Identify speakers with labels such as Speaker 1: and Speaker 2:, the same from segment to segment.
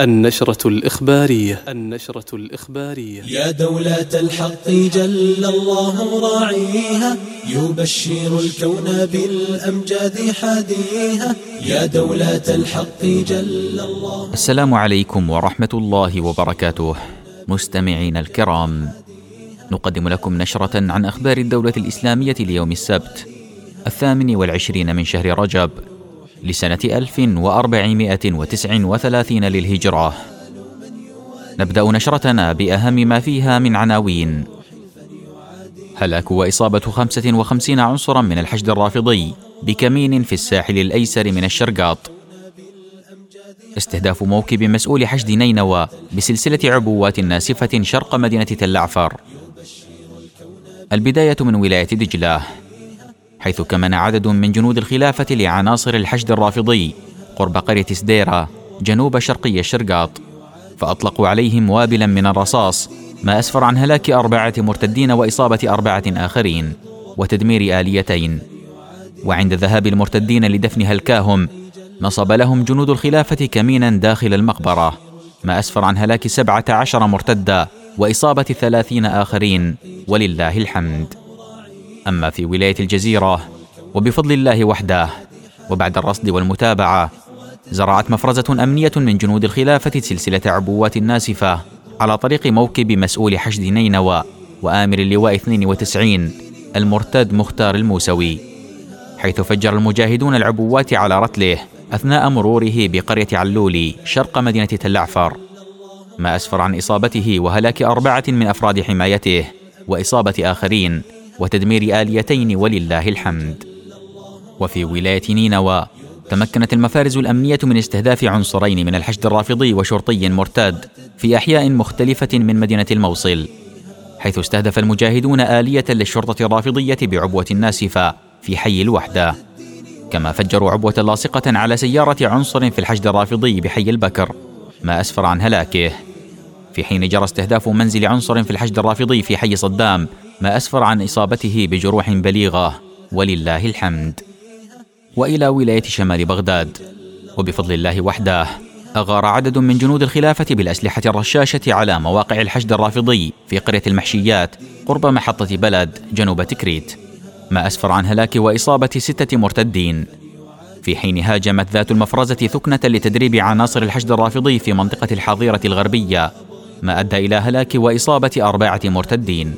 Speaker 1: النشرة الإخبارية. النشرة الإخبارية.
Speaker 2: يا دولة الحق جل الله راعيها يبشر الكون بالأمجاد حاديها. يا دولة الحق جل الله.
Speaker 3: السلام عليكم ورحمة الله وبركاته. مستمعين الكرام نقدم لكم نشرة عن أخبار الدولة الإسلامية ليوم السبت الثامن والعشرين من شهر رجب لسنة 1439 للهجرة. نبدأ نشرتنا بأهم ما فيها من عناوين. هلاك وإصابة 55 عنصرا من الحشد الرافضي بكمين في الساحل الأيسر من الشرقاط. استهداف موكب مسؤول حشد نينوى بسلسلة عبوات ناسفة شرق مدينة تل عفر البداية من ولاية دجلة. حيث كمن عدد من جنود الخلافة لعناصر الحشد الرافضي قرب قرية سديرة جنوب شرقي الشرقاط فأطلقوا عليهم وابلا من الرصاص ما أسفر عن هلاك أربعة مرتدين وإصابة أربعة آخرين وتدمير آليتين. وعند ذهاب المرتدين لدفن هلكاهم نصب لهم جنود الخلافة كمينا داخل المقبرة ما أسفر عن هلاك سبعة عشر مرتدا وإصابة ثلاثين آخرين ولله الحمد. أما في ولاية الجزيرة وبفضل الله وحده وبعد الرصد والمتابعة زرعت مفرزة أمنية من جنود الخلافة سلسلة عبوات ناسفة على طريق موكب مسؤول حشد نينوى وآمر اللواء 92 المرتد مختار الموسوي. حيث فجر المجاهدون العبوات على رتله أثناء مروره بقرية علولي شرق مدينة تلعفر. ما أسفر عن إصابته وهلاك أربعة من أفراد حمايته وإصابة آخرين. وتدمير آليتين ولله الحمد. وفي ولاية نينوى تمكنت المفارز الأمنية من استهداف عنصرين من الحشد الرافضي وشرطي مرتاد في أحياء مختلفة من مدينة الموصل حيث استهدف المجاهدون آلية للشرطة الرافضية بعبوة ناسفة في حي الوحدة. كما فجروا عبوة لاصقة على سيارة عنصر في الحشد الرافضي بحي البكر ما أسفر عن هلاكه. في حين جرى استهداف منزل عنصر في الحشد الرافضي في حي صدام ما أسفر عن إصابته بجروح بليغة ولله الحمد. وإلى ولاية شمال بغداد وبفضل الله وحده أغار عدد من جنود الخلافة بالأسلحة الرشاشة على مواقع الحشد الرافضي في قرية المحشيات قرب محطة بلد جنوب تكريت. ما أسفر عن هلاك وإصابة ستة مرتدين. في حين هاجمت ذات المفرزة ثكنة لتدريب عناصر الحشد الرافضي في منطقة الحظيرة الغربية ما أدى إلى هلاك وإصابة أربعة مرتدين.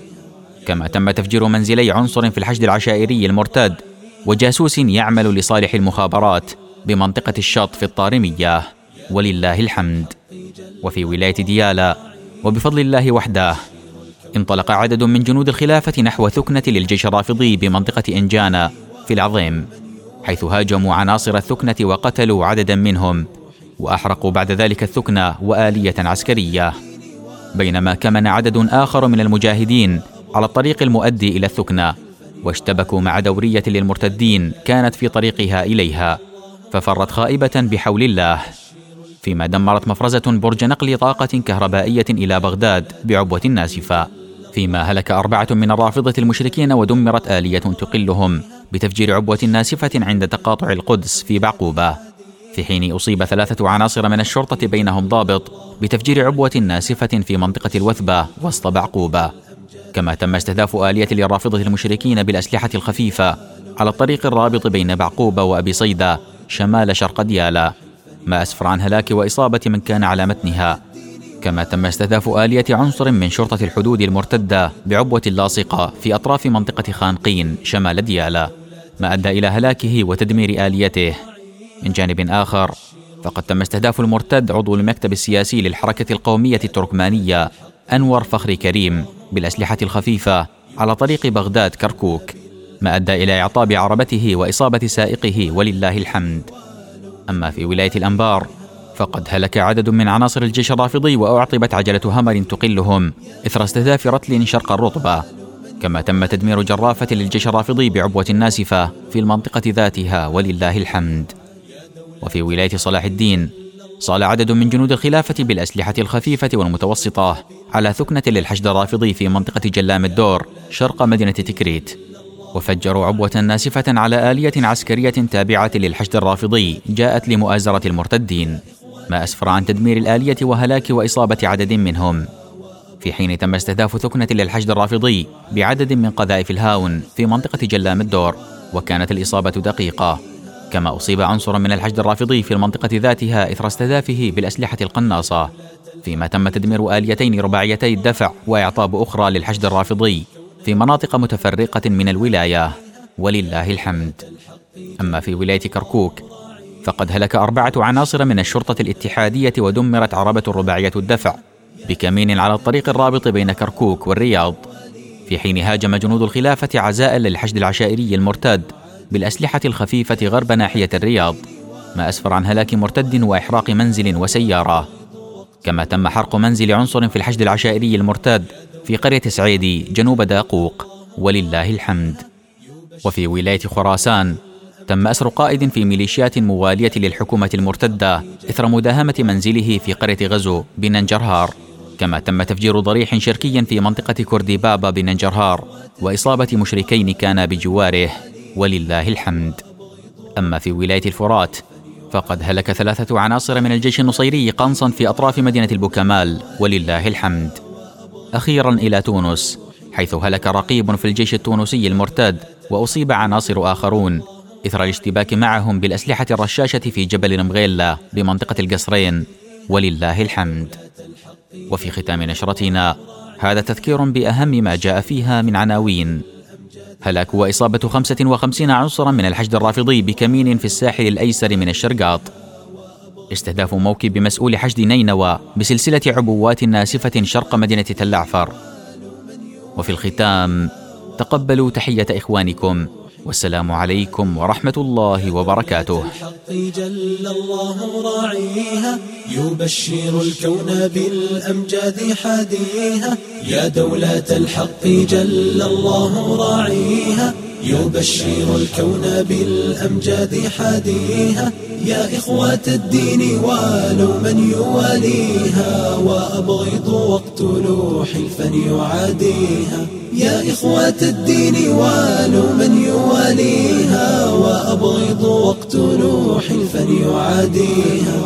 Speaker 3: كما تم تفجير منزلي عنصر في الحشد العشائري المرتد وجاسوس يعمل لصالح المخابرات بمنطقة الشط في الطارمية. ولله الحمد. وفي ولاية ديالا وبفضل الله وحده انطلق عدد من جنود الخلافة نحو ثكنة للجيش الرافضي بمنطقة إنجانا في العظيم حيث هاجموا عناصر الثكنة وقتلوا عددا منهم وأحرقوا بعد ذلك الثكنة وآلية عسكرية. بينما كمن عدد آخر من المجاهدين على الطريق المؤدي إلى الثكنة واشتبكوا مع دورية للمرتدين كانت في طريقها إليها ففرت خائبة بحول الله فيما دمرت مفرزة برج نقل طاقة كهربائية إلى بغداد بعبوة ناسفة فيما هلك أربعة من الرافضة المشركين ودمرت آلية تقلهم بتفجير عبوة ناسفة عند تقاطع القدس في بعقوبة في حين أصيب ثلاثة عناصر من الشرطة بينهم ضابط بتفجير عبوة ناسفة في منطقة الوثبة وسط بعقوبة. كما تم استهداف آلية للرافضة المشركين بالأسلحة الخفيفة على الطريق الرابط بين بعقوبة وأبي صيدة شمال شرق ديالا. ما أسفر عن هلاك وإصابة من كان على متنها. كما تم استهداف آلية عنصر من شرطة الحدود المرتدة بعبوة لاصقة في أطراف منطقة خانقين شمال ديالا. ما أدى إلى هلاكه وتدمير آليته. من جانب آخر فقد تم استهداف المرتد عضو المكتب السياسي للحركة القومية التركمانية أنور فخري كريم. بالأسلحة الخفيفة على طريق بغداد كركوك ما أدى إلى إعطاب عربته وإصابة سائقه ولله الحمد. أما في ولاية الأنبار فقد هلك عدد من عناصر الجيش الرافضي وأعطبت عجلة همر تقلهم إثر استهداف رتل شرق الرطبة. كما تم تدمير جرافة للجيش الرافضي بعبوة ناسفة في المنطقة ذاتها ولله الحمد. وفي ولاية صلاح الدين صال عدد من جنود الخلافة بالأسلحة الخفيفة والمتوسطة على ثكنة للحشد الرافضي في منطقة جلام الدور شرق مدينة تكريت. وفجروا عبوة ناسفة على آلية عسكرية تابعة للحشد الرافضي جاءت لمؤازرة المرتدين ما أسفر عن تدمير الآلية وهلاك وإصابة عدد منهم. في حين تم استهداف ثكنة للحشد الرافضي بعدد من قذائف الهاون في منطقة جلام الدور وكانت الإصابة دقيقة. كما أصيب عنصر من الحشد الرافضي في المنطقة ذاتها إثر استهدافه بالأسلحة القناصة فيما تم تدمير آليتين رباعيتي الدفع وإعطاب أخرى للحشد الرافضي في مناطق متفرقة من الولاية. ولله الحمد. أما في ولاية كركوك فقد هلك أربعة عناصر من الشرطة الاتحادية ودمرت عربة رباعية الدفع بكمين على الطريق الرابط بين كركوك والرياض في حين هاجم جنود الخلافة عزاء للحشد العشائري المرتد. بالأسلحة الخفيفة غرب ناحية الرياض ما أسفر عن هلاك مرتد وإحراق منزل وسيارة. كما تم حرق منزل عنصر في الحشد العشائري المرتد في قرية سعيدي جنوب داقوق. ولله الحمد. وفي ولاية خراسان تم أسر قائد في ميليشيات موالية للحكومة المرتدة إثر مداهمة منزله في قرية غزو بننجرهار. كما تم تفجير ضريح شركي في منطقة كردي بابا بننجرهار وإصابة مشركين كانا بجواره. ولله الحمد. أما في ولاية الفرات فقد هلك ثلاثة عناصر من الجيش النصيري قنصا في أطراف مدينة البوكمال ولله الحمد. أخيرا إلى تونس حيث هلك رقيب في الجيش التونسي المرتد وأصيب عناصر آخرون إثر الاشتباك معهم بالأسلحة الرشاشة في جبل المغيلة بمنطقة القصرين ولله الحمد. وفي ختام نشرتنا هذا تذكير بأهم ما جاء فيها من عناوين. هلاك وإصابة 55 عنصرا من الحشد الرافضي بكمين في الساحل الأيسر من الشرقاط. استهداف موكب مسؤول حشد نينوى بسلسلة عبوات ناسفة شرق مدينة تل عفر وفي الختام تقبلوا تحية إخوانكم. والسلام عليكم ورحمة الله وبركاته.
Speaker 2: الحق جل الله راعيها يبشر الكون بالأمجاد حاديها. يا دولة الحق جل الله راعيها يبشر الكون بالأمجاد حاديها. يا إخوة الدين والوا من يواليها وأبغضوا واقتلوا حلفا يعاديها. يا إخوة الدين والوا من يواليها وأبغضوا واقتلوا حلفا يعاديها